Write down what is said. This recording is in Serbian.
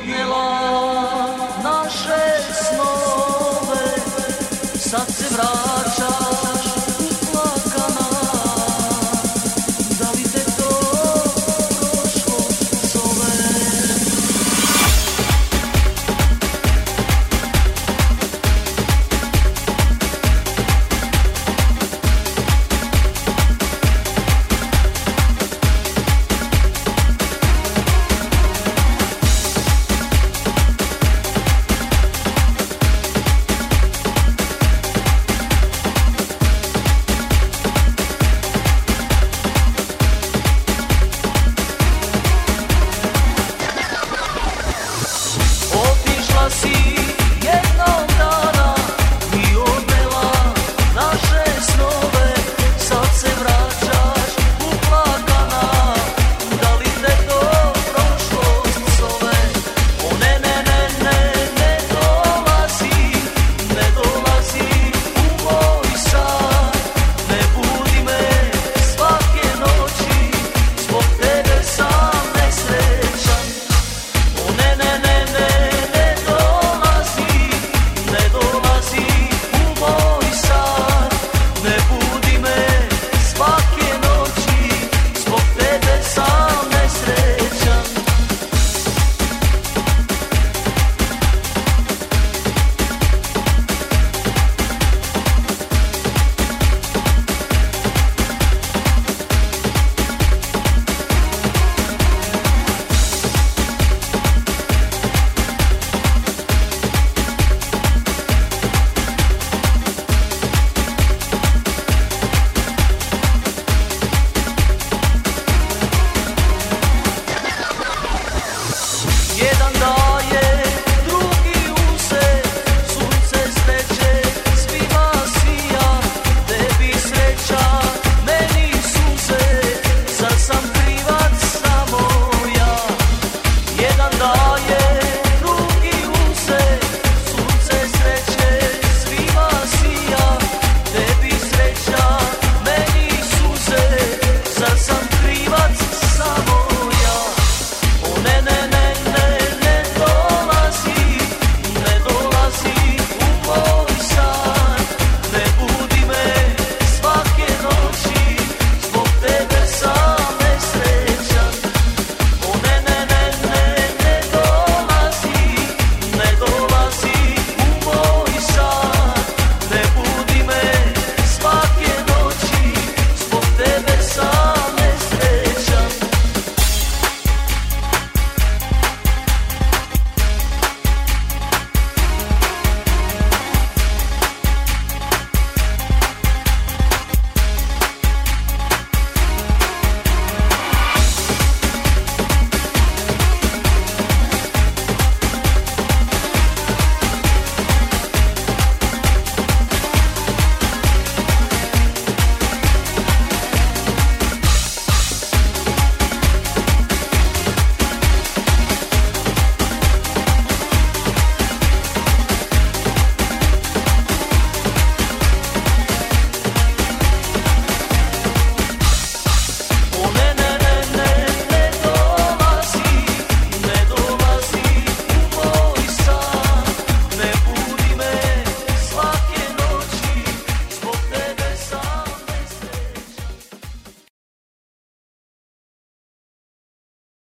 odnela naše snove, sad se vraća.